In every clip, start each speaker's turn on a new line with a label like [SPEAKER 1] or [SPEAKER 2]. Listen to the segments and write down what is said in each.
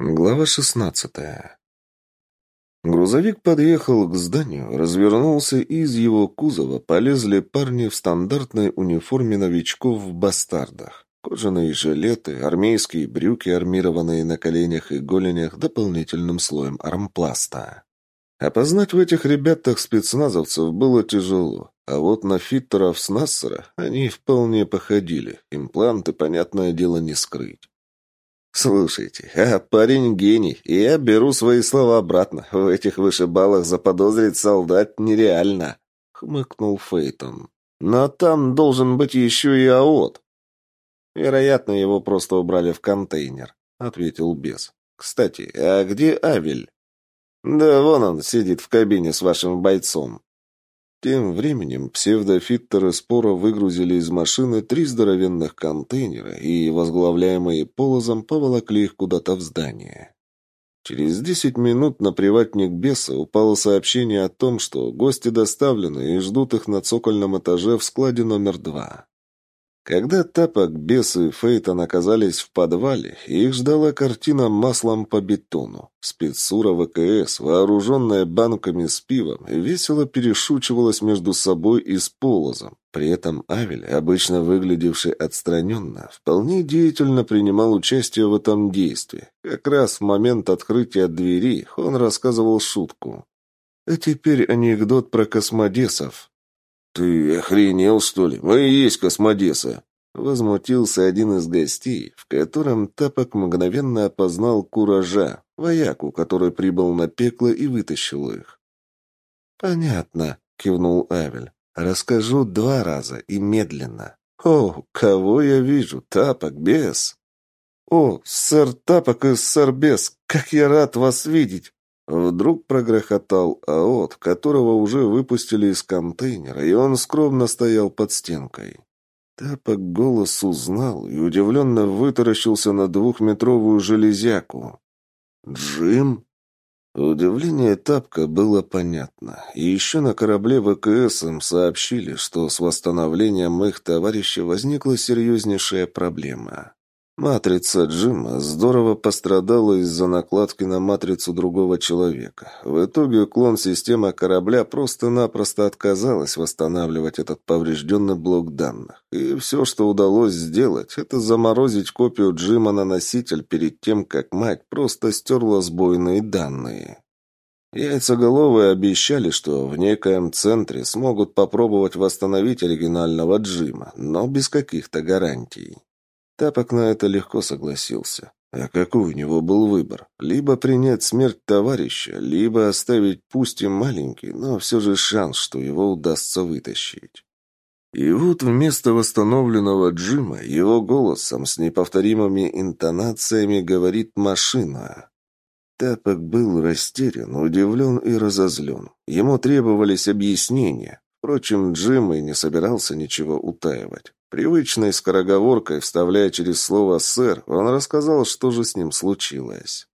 [SPEAKER 1] Глава шестнадцатая. Грузовик подъехал к зданию, развернулся, и из его кузова полезли парни в стандартной униформе новичков в бастардах. Кожаные жилеты, армейские брюки, армированные на коленях и голенях дополнительным слоем армпласта. Опознать в этих ребятах спецназовцев было тяжело, а вот на фиттеров с Нассера они вполне походили. Импланты, понятное дело, не скрыть. «Слушайте, а парень гений, и я беру свои слова обратно. В этих вышибалах заподозрить солдат нереально», — хмыкнул Фейтон. «Но там должен быть еще и АОТ». «Вероятно, его просто убрали в контейнер», — ответил бес. «Кстати, а где Авель?» «Да вон он сидит в кабине с вашим бойцом». Тем временем псевдофиттеры спора выгрузили из машины три здоровенных контейнера и, возглавляемые полозом, поволокли их куда-то в здание. Через десять минут на приватник беса упало сообщение о том, что гости доставлены и ждут их на цокольном этаже в складе номер два. Когда Тапок, Бес и Фейтон оказались в подвале, их ждала картина маслом по бетону. Спецура ВКС, вооруженная банками с пивом, весело перешучивалась между собой и с полозом. При этом Авель, обычно выглядевший отстраненно, вполне деятельно принимал участие в этом действии. Как раз в момент открытия двери он рассказывал шутку. А теперь анекдот про космодесов. «Ты охренел, что ли? Мы и есть космодесы!» Возмутился один из гостей, в котором Тапок мгновенно опознал Куража, вояку, который прибыл на пекло и вытащил их. «Понятно», — кивнул Авель. «Расскажу два раза и медленно. О, кого я вижу? Тапок, бес!» «О, сэр Тапок и сэр Бес, как я рад вас видеть! Вдруг прогрохотал АОТ, которого уже выпустили из контейнера, и он скромно стоял под стенкой. Тапок голос узнал и удивленно вытаращился на двухметровую железяку. «Джим?» Удивление Тапка было понятно. И еще на корабле ВКС им сообщили, что с восстановлением их товарища возникла серьезнейшая проблема. Матрица Джима здорово пострадала из-за накладки на матрицу другого человека. В итоге клон системы корабля просто-напросто отказалась восстанавливать этот поврежденный блок данных. И все, что удалось сделать, это заморозить копию Джима на носитель перед тем, как мать просто стерла сбойные данные. Яйцеголовые обещали, что в некоем центре смогут попробовать восстановить оригинального Джима, но без каких-то гарантий. Тапок на это легко согласился. А какой у него был выбор? Либо принять смерть товарища, либо оставить пусть и маленький, но все же шанс, что его удастся вытащить. И вот вместо восстановленного Джима его голосом с неповторимыми интонациями говорит машина. Тапок был растерян, удивлен и разозлен. Ему требовались объяснения. Впрочем, Джим и не собирался ничего утаивать. Привычной скороговоркой, вставляя через слово «сэр», он рассказал, что же с ним случилось.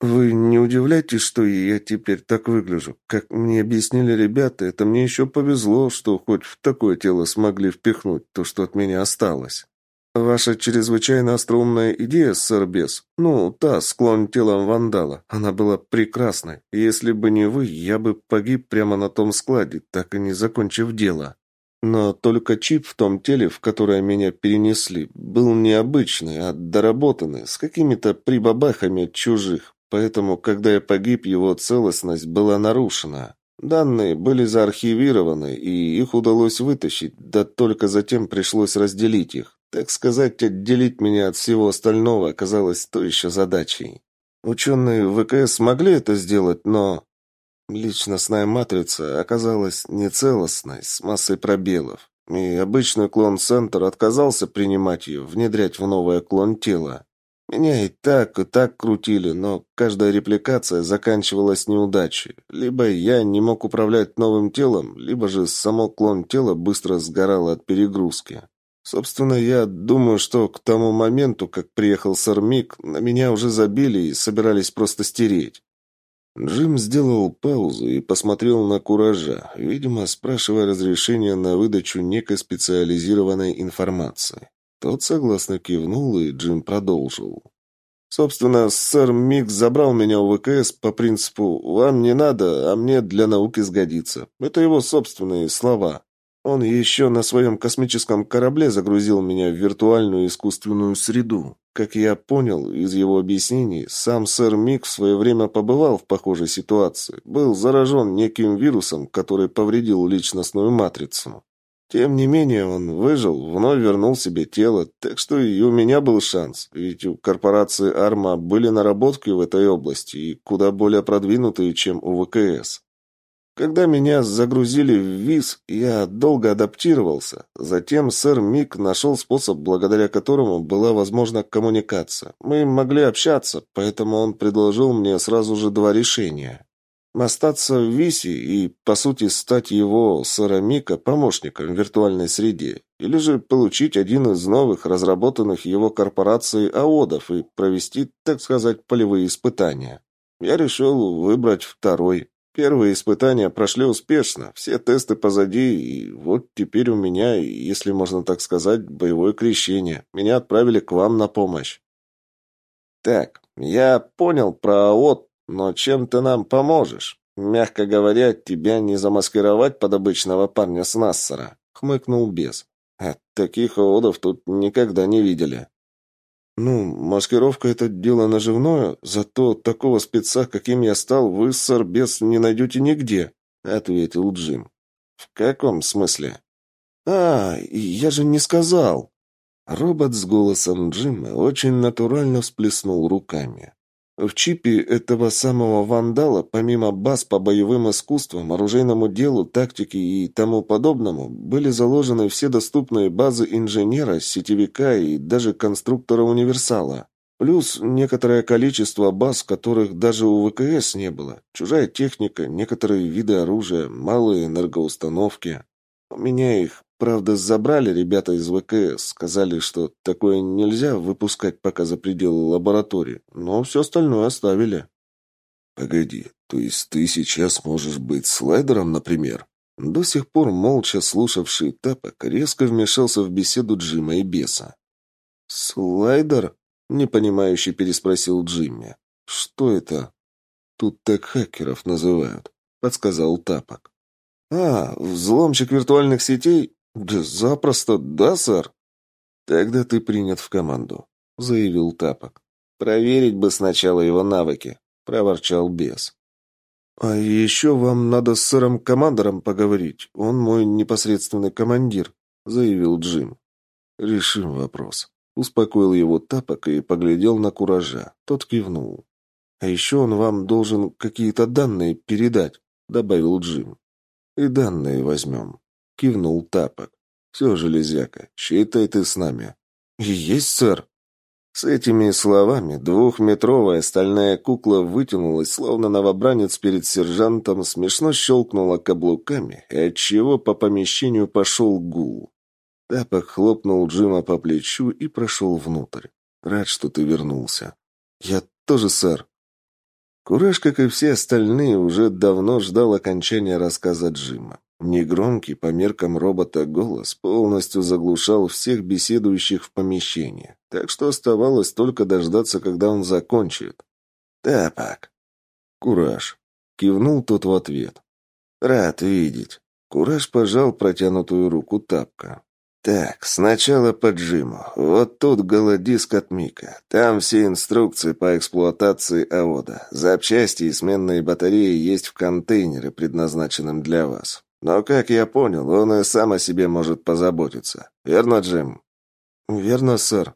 [SPEAKER 1] «Вы не удивляйтесь, что я теперь так выгляжу. Как мне объяснили ребята, это мне еще повезло, что хоть в такое тело смогли впихнуть то, что от меня осталось. Ваша чрезвычайно остроумная идея, сэр Бес, ну, та, склон телом вандала, она была прекрасной. Если бы не вы, я бы погиб прямо на том складе, так и не закончив дело». Но только чип в том теле, в которое меня перенесли, был необычный, а доработанный, с какими-то прибабахами от чужих, поэтому, когда я погиб, его целостность была нарушена. Данные были заархивированы, и их удалось вытащить, да только затем пришлось разделить их. Так сказать, отделить меня от всего остального оказалось то еще задачей. Ученые ВКС смогли это сделать, но Личностная матрица оказалась нецелостной, с массой пробелов, и обычный клон-центр отказался принимать ее, внедрять в новое клон тела. Меня и так, и так крутили, но каждая репликация заканчивалась неудачей. Либо я не мог управлять новым телом, либо же само клон тела быстро сгорало от перегрузки. Собственно, я думаю, что к тому моменту, как приехал Сармик, на меня уже забили и собирались просто стереть. Джим сделал паузу и посмотрел на Куража, видимо, спрашивая разрешения на выдачу некой специализированной информации. Тот согласно кивнул, и Джим продолжил. Собственно, сэр Мик забрал меня у ВКС по принципу «вам не надо, а мне для науки сгодится». Это его собственные слова. Он еще на своем космическом корабле загрузил меня в виртуальную искусственную среду. Как я понял из его объяснений, сам сэр Мик в свое время побывал в похожей ситуации. Был заражен неким вирусом, который повредил личностную матрицу. Тем не менее, он выжил, вновь вернул себе тело, так что и у меня был шанс, ведь у корпорации «Арма» были наработки в этой области и куда более продвинутые, чем у ВКС. Когда меня загрузили в ВИЗ, я долго адаптировался. Затем сэр Мик нашел способ, благодаря которому была возможна коммуникация. Мы могли общаться, поэтому он предложил мне сразу же два решения. Остаться в ВИСе и, по сути, стать его, сэра Мика, помощником в виртуальной среде. Или же получить один из новых, разработанных его корпорацией АОДов и провести, так сказать, полевые испытания. Я решил выбрать второй. Первые испытания прошли успешно, все тесты позади, и вот теперь у меня, если можно так сказать, боевое крещение. Меня отправили к вам на помощь. Так, я понял про АОД, но чем ты нам поможешь? Мягко говоря, тебя не замаскировать под обычного парня с Нассера, хмыкнул бес. А таких АОДов тут никогда не видели. «Ну, маскировка — это дело наживное, зато такого спеца, каким я стал, вы, сэр, без не найдете нигде», — ответил Джим. «В каком смысле?» «А, я же не сказал!» Робот с голосом Джима очень натурально всплеснул руками. В чипе этого самого вандала, помимо баз по боевым искусствам, оружейному делу, тактике и тому подобному, были заложены все доступные базы инженера, сетевика и даже конструктора универсала. Плюс некоторое количество баз, которых даже у ВКС не было. Чужая техника, некоторые виды оружия, малые энергоустановки. У меня их Правда, забрали ребята из ВКС, сказали, что такое нельзя выпускать пока за пределы лаборатории, но все остальное оставили. Погоди, то есть ты сейчас можешь быть слайдером, например? До сих пор молча слушавший Тапок резко вмешался в беседу Джима и Беса. «Слайдер?» — непонимающе переспросил Джимми. «Что это?» «Тут так хакеров называют», — подсказал Тапок. «А, взломщик виртуальных сетей? «Да запросто, да, сэр?» «Тогда ты принят в команду», — заявил Тапок. «Проверить бы сначала его навыки», — проворчал бес. «А еще вам надо с сэром-командором поговорить. Он мой непосредственный командир», — заявил Джим. «Решим вопрос». Успокоил его Тапок и поглядел на Куража. Тот кивнул. «А еще он вам должен какие-то данные передать», — добавил Джим. «И данные возьмем», — кивнул Тапок. «Все, железяка, считай ты с нами». «Есть, сэр». С этими словами двухметровая стальная кукла вытянулась, словно новобранец перед сержантом, смешно щелкнула каблуками, и отчего по помещению пошел гул. Тапок хлопнул Джима по плечу и прошел внутрь. «Рад, что ты вернулся». «Я тоже, сэр». Кураж, как и все остальные, уже давно ждал окончания рассказа Джима. Негромкий по меркам робота голос полностью заглушал всех беседующих в помещении, так что оставалось только дождаться, когда он закончит. «Тапок!» «Кураж!» — кивнул тот в ответ. «Рад видеть!» Кураж пожал протянутую руку Тапка. «Так, сначала по Джиму. Вот тут голодиск от Мика. Там все инструкции по эксплуатации АОДа. Запчасти и сменные батареи есть в контейнере, предназначенном для вас. Но, как я понял, он и сам о себе может позаботиться. Верно, Джим? Верно, сэр.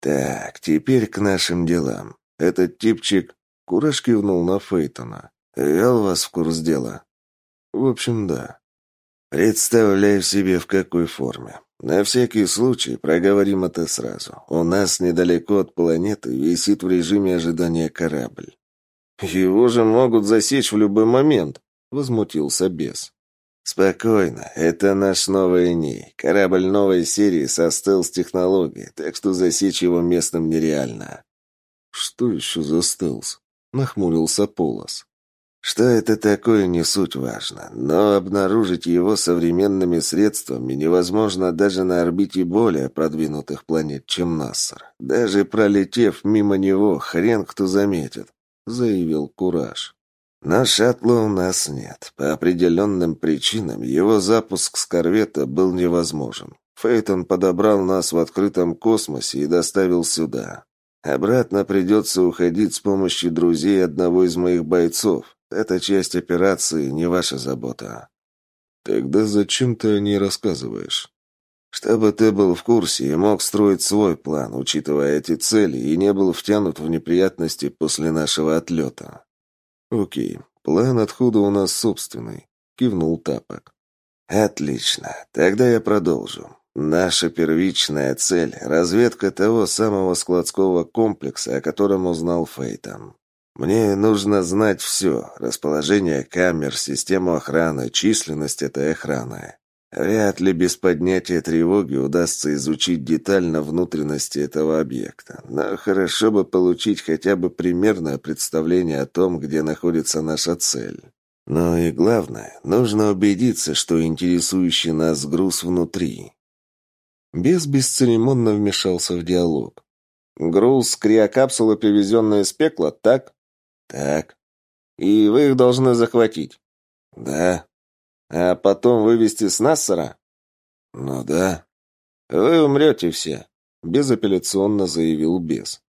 [SPEAKER 1] Так, теперь к нашим делам. Этот типчик... Кураж кивнул на Фейтона. Вел вас в курс дела? В общем, да. Представляю себе, в какой форме. На всякий случай проговорим это сразу. У нас недалеко от планеты висит в режиме ожидания корабль. Его же могут засечь в любой момент, возмутился бес. «Спокойно. Это наш новый НИ. Корабль новой серии со стелс-технологией, так что засечь его местным нереально». «Что еще за стелс?» — нахмурился Полос. Что это такое, не суть важно, но обнаружить его современными средствами невозможно даже на орбите более продвинутых планет, чем Нассер. Даже пролетев мимо него, хрен кто заметит, заявил Кураж. Но шаттла у нас нет. По определенным причинам его запуск с корвета был невозможен. Фейтон подобрал нас в открытом космосе и доставил сюда. Обратно придется уходить с помощью друзей одного из моих бойцов. Эта часть операции не ваша забота. Тогда зачем ты о ней рассказываешь? Чтобы ты был в курсе и мог строить свой план, учитывая эти цели, и не был втянут в неприятности после нашего отлета. Окей, план отхода у нас собственный, кивнул Тапок. Отлично, тогда я продолжу. Наша первичная цель – разведка того самого складского комплекса, о котором узнал Фейтон. Мне нужно знать все – расположение камер, систему охраны, численность этой охраны. Вряд ли без поднятия тревоги удастся изучить детально внутренности этого объекта, но хорошо бы получить хотя бы примерное представление о том, где находится наша цель. Но и главное, нужно убедиться, что интересующий нас груз внутри. Бес бесцеремонно вмешался в диалог. «Груз криокапсулы, привезенные из пекла, так?» «Так». «И вы их должны захватить?» «Да». «А потом вывести с Нассера?» «Ну да». «Вы умрете все», — безапелляционно заявил Бес.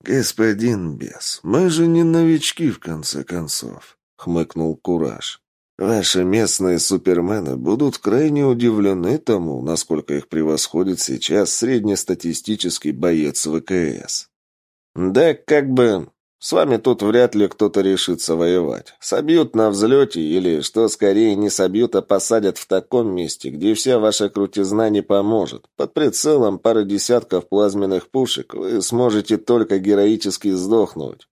[SPEAKER 1] «Господин Бес, мы же не новички, в конце концов», — хмыкнул Кураж. «Ваши местные супермены будут крайне удивлены тому, насколько их превосходит сейчас среднестатистический боец ВКС». «Да как бы с вами тут вряд ли кто-то решится воевать. Собьют на взлете или, что скорее, не собьют, а посадят в таком месте, где вся ваша крутизна не поможет. Под прицелом пары десятков плазменных пушек вы сможете только героически сдохнуть.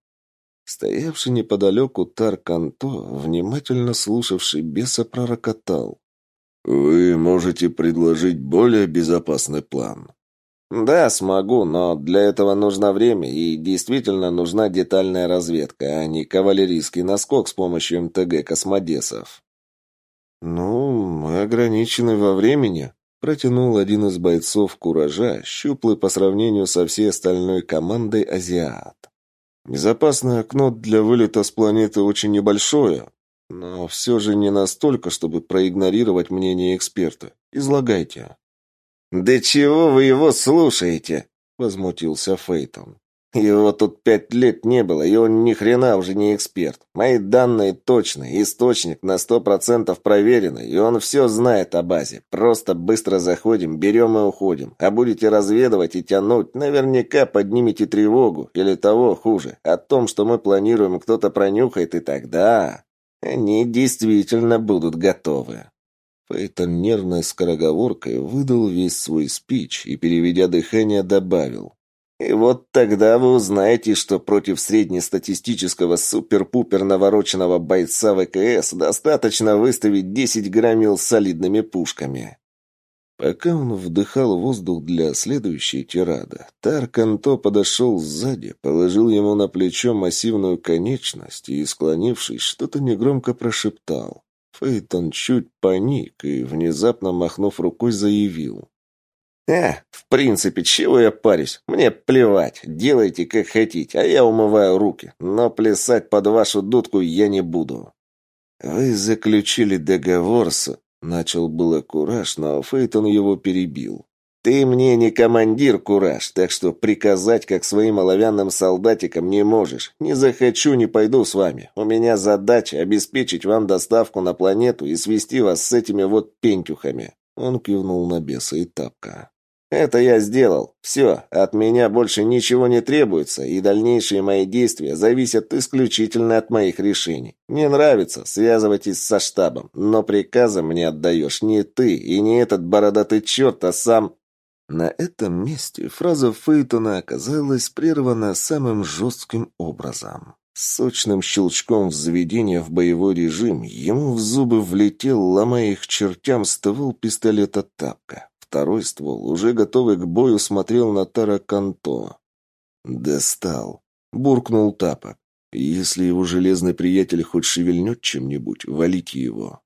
[SPEAKER 1] Стоявший неподалеку Тарканто, внимательно слушавший беса, пророкотал. «Вы можете предложить более безопасный план?» «Да, смогу, но для этого нужно время и действительно нужна детальная разведка, а не кавалерийский наскок с помощью МТГ космодесов». «Ну, мы ограничены во времени», — протянул один из бойцов «Куража», щуплый по сравнению со всей остальной командой азиат. «Безопасное окно для вылета с планеты очень небольшое, но все же не настолько, чтобы проигнорировать мнение эксперта. Излагайте». «Да чего вы его слушаете?» — возмутился Фейтон. «Его тут пять лет не было, и он ни хрена уже не эксперт. Мои данные точные, источник на сто процентов проверенный, и он все знает о базе. Просто быстро заходим, берем и уходим. А будете разведывать и тянуть, наверняка поднимете тревогу, или того хуже. О том, что мы планируем, кто-то пронюхает, и тогда они действительно будут готовы». Фейтон нервной скороговоркой выдал весь свой спич и, переведя дыхание, добавил. «И вот тогда вы узнаете, что против среднестатистического супер-пупер навороченного бойца ВКС достаточно выставить 10 громил с солидными пушками». Пока он вдыхал воздух для следующей тирады, Тарканто подошел сзади, положил ему на плечо массивную конечность и, склонившись, что-то негромко прошептал. Фейтон чуть паник и, внезапно махнув рукой, заявил. «Э, в принципе, чего я парюсь? Мне плевать, делайте как хотите, а я умываю руки, но плясать под вашу дудку я не буду». «Вы заключили договор с...» Начал было Кураж, но Фейтон его перебил. «Ты мне не командир, Кураж, так что приказать, как своим оловянным солдатикам, не можешь. Не захочу, не пойду с вами. У меня задача обеспечить вам доставку на планету и свести вас с этими вот пентюхами». Он кивнул на беса и тапка. «Это я сделал. Все, от меня больше ничего не требуется, и дальнейшие мои действия зависят исключительно от моих решений. Мне нравится, связывайтесь со штабом, но приказы мне отдаешь не ты и не этот бородатый черт, а сам на этом месте фраза Фейтона оказалась прервана самым жестким образом. сочным щелчком взведения в боевой режим ему в зубы влетел, ломая их чертям, ствол пистолета «Тапка». Второй ствол, уже готовый к бою, смотрел на Тара Канто. «Достал!» — буркнул Тапок. Если его железный приятель хоть шевельнет чем-нибудь, валите его».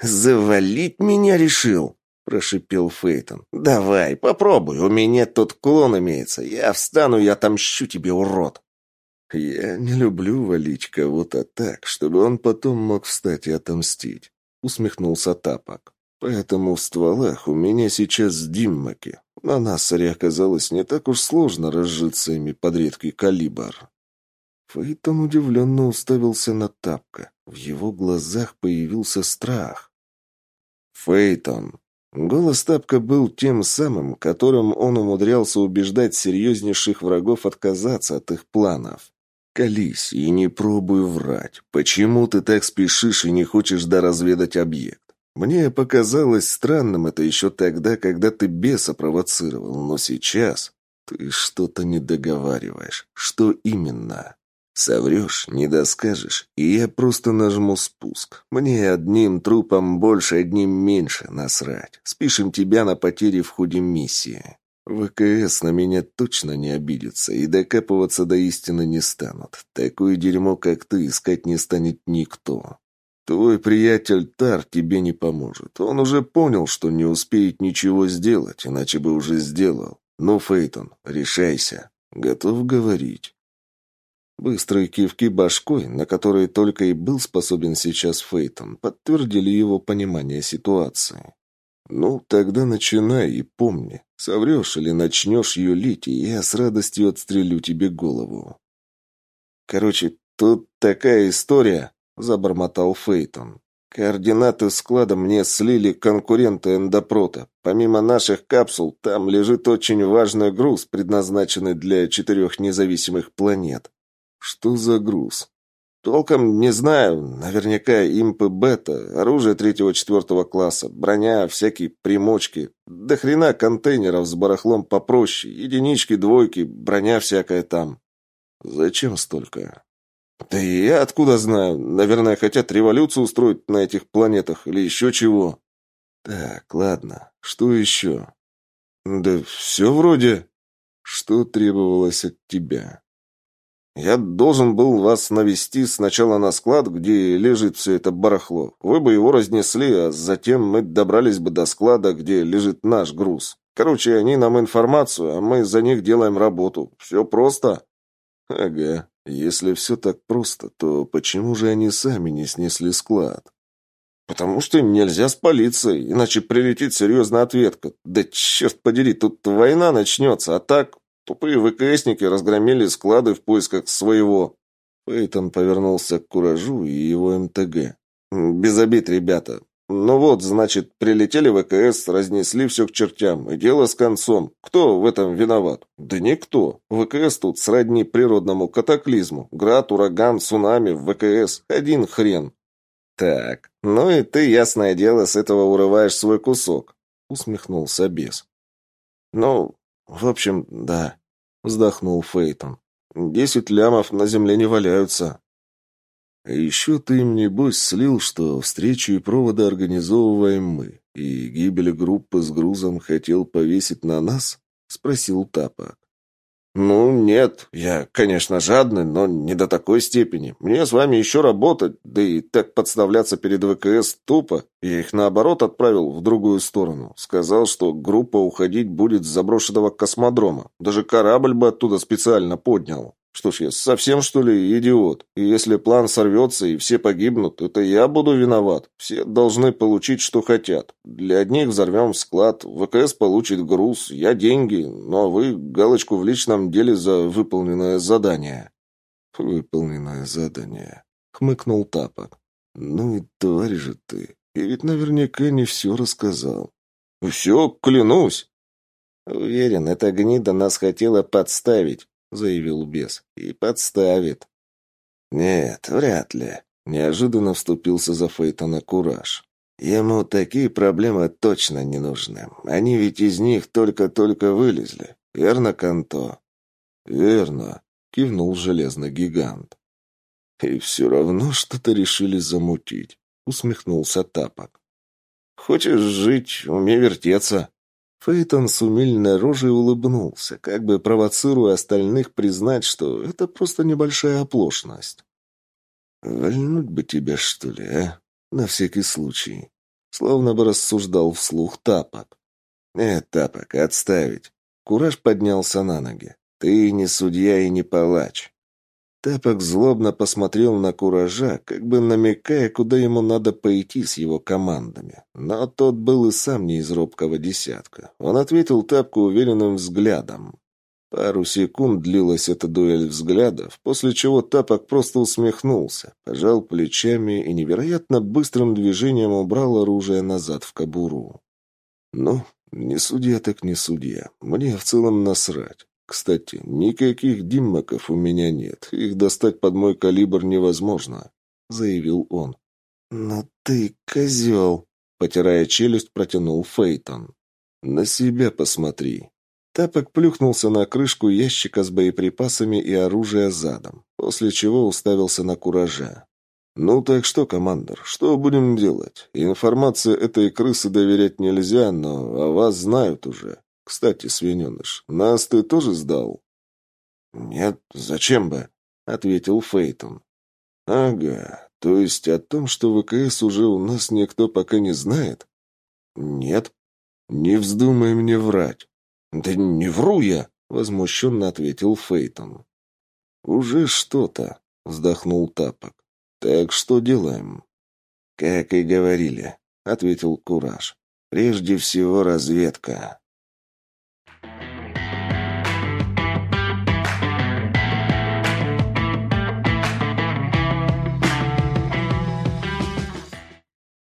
[SPEAKER 2] «Завалить меня решил?» – прошипел Фейтон. «Давай, попробуй, у меня тут клон имеется. Я встану и отомщу тебе, урод!»
[SPEAKER 1] «Я не люблю валить кого-то так, чтобы он потом мог встать и отомстить», — усмехнулся Тапок. «Поэтому в стволах у меня сейчас диммаки. На Нассаре оказалось не так уж сложно разжиться ими под редкий калибр». Фейтон удивленно уставился на Тапка. В его глазах появился страх. «Фейтон!» Голос Тапка был тем самым, которым он умудрялся убеждать серьезнейших врагов отказаться от их планов. Колись и не пробуй врать. Почему ты так спешишь и не хочешь доразведать объект? Мне показалось странным это еще тогда, когда ты беса провоцировал, но сейчас ты что-то не договариваешь. Что именно? Соврешь, не доскажешь, и я просто нажму спуск. Мне одним трупом больше, одним меньше насрать. Спишем тебя на потери в ходе миссии. ВКС на меня точно не обидится и докапываться до истины не станут. Такое дерьмо, как ты, искать не станет никто. Твой приятель Тар тебе не поможет. Он уже понял, что не успеет ничего сделать, иначе бы уже сделал. Ну, Фейтон, решайся. Готов говорить. Быстрые кивки башкой, на которые только и был способен сейчас Фейтон, подтвердили его понимание ситуации. «Ну, тогда начинай и помни. Соврешь или начнешь юлить, и я с радостью отстрелю тебе голову».
[SPEAKER 2] «Короче, тут такая история», — забормотал Фейтон. «Координаты склада мне слили конкуренты эндопрота. Помимо наших капсул, там лежит очень важный груз, предназначенный для четырех независимых планет».
[SPEAKER 1] «Что за груз?»
[SPEAKER 2] Толком не знаю. Наверняка импы бета, оружие третьего-четвертого класса, броня, всякие примочки. До хрена контейнеров с барахлом попроще. Единички, двойки, броня всякая там.
[SPEAKER 1] Зачем столько?
[SPEAKER 2] Да и я откуда знаю. Наверное, хотят революцию устроить на этих планетах или еще чего.
[SPEAKER 1] Так, ладно. Что еще?
[SPEAKER 2] Да все вроде.
[SPEAKER 1] Что требовалось от тебя?
[SPEAKER 2] Я должен был вас навести сначала на склад, где лежит все это барахло. Вы бы его разнесли, а затем мы добрались бы до склада, где лежит наш груз. Короче, они нам информацию, а мы за них делаем работу. Все просто.
[SPEAKER 1] Ага. Если все так просто, то почему же они сами не снесли склад?
[SPEAKER 2] Потому что им нельзя спалиться, иначе прилетит серьезная ответка. Да черт подери, тут война начнется, а так Тупые ВКСники разгромили склады в поисках своего.
[SPEAKER 1] Пейтон повернулся к Куражу и его МТГ.
[SPEAKER 2] «Без обид, ребята. Ну вот, значит, прилетели ВКС, разнесли все к чертям, и дело с концом. Кто в этом виноват? Да никто. ВКС тут сродни природному катаклизму. Град, ураган, цунами, ВКС. Один хрен. Так, ну и ты, ясное дело, с этого урываешь свой кусок. Усмехнулся бес. Ну, в общем, да. Вздохнул Фейтон. «Десять лямов на земле не валяются».
[SPEAKER 1] А еще ты им, небось, слил, что встречу и проводы организовываем мы, и гибель группы с грузом хотел повесить на нас?» — спросил Тапок.
[SPEAKER 2] «Ну, нет, я, конечно, жадный, но не до такой степени. Мне с вами еще работать, да и так подставляться перед ВКС тупо. Я их, наоборот, отправил в другую сторону. Сказал, что группа уходить будет с заброшенного космодрома. Даже корабль бы оттуда специально поднял». Что ж, я совсем, что ли, идиот? И если план сорвется и все погибнут, это я буду виноват. Все должны получить, что хотят. Для одних взорвем склад, ВКС получит груз, я деньги, ну а вы галочку в личном деле за выполненное задание.
[SPEAKER 1] Выполненное задание. Хмыкнул Тапок. Ну и тварь же ты. И ведь наверняка не все рассказал.
[SPEAKER 2] Все, клянусь. Уверен, эта гнида нас хотела подставить. — заявил бес. «И подставит».
[SPEAKER 1] «Нет, вряд ли», — неожиданно вступился за Фейтона Кураж. «Ему такие проблемы точно не нужны. Они ведь из них только-только вылезли. Верно, Канто?» «Верно», — кивнул железный гигант. «И все равно что-то решили замутить», — усмехнулся Тапок.
[SPEAKER 2] «Хочешь жить, умей вертеться»,
[SPEAKER 1] Фейтон с умильной рожей улыбнулся, как бы провоцируя остальных признать, что это просто небольшая оплошность. «Вальнуть бы тебя, что ли, а? На всякий случай». Словно бы рассуждал вслух Тапок. «Э, Тапок, отставить». Кураж поднялся на ноги. «Ты не судья и не палач. Тапок злобно посмотрел на Куража, как бы намекая, куда ему надо пойти с его командами. Но тот был и сам не из робкого десятка. Он ответил Тапку уверенным взглядом. Пару секунд длилась эта дуэль взглядов, после чего Тапок просто усмехнулся, пожал плечами и невероятно быстрым движением убрал оружие назад в кобуру. «Ну, не судья так не судья. Мне в целом насрать. Кстати, никаких диммаков у меня нет. Их достать под мой калибр невозможно», — заявил он. «Но ты козел», — потирая челюсть, протянул Фейтон. «На себя посмотри». Тапок плюхнулся на крышку ящика с боеприпасами и оружием задом, после чего уставился на куража. «Ну так что, командор, что будем делать? Информация этой крысы доверять нельзя, но о вас знают уже. Кстати, свиненыш, нас ты тоже сдал? Нет, зачем бы? Ответил Фейтон. Ага, то есть о том, что ВКС уже у нас никто пока не знает? Нет. Не вздумай мне врать. Да не вру я, возмущенно ответил Фейтон. Уже что-то, вздохнул Тапок. Так что делаем? Как и говорили, ответил Кураж. Прежде всего разведка.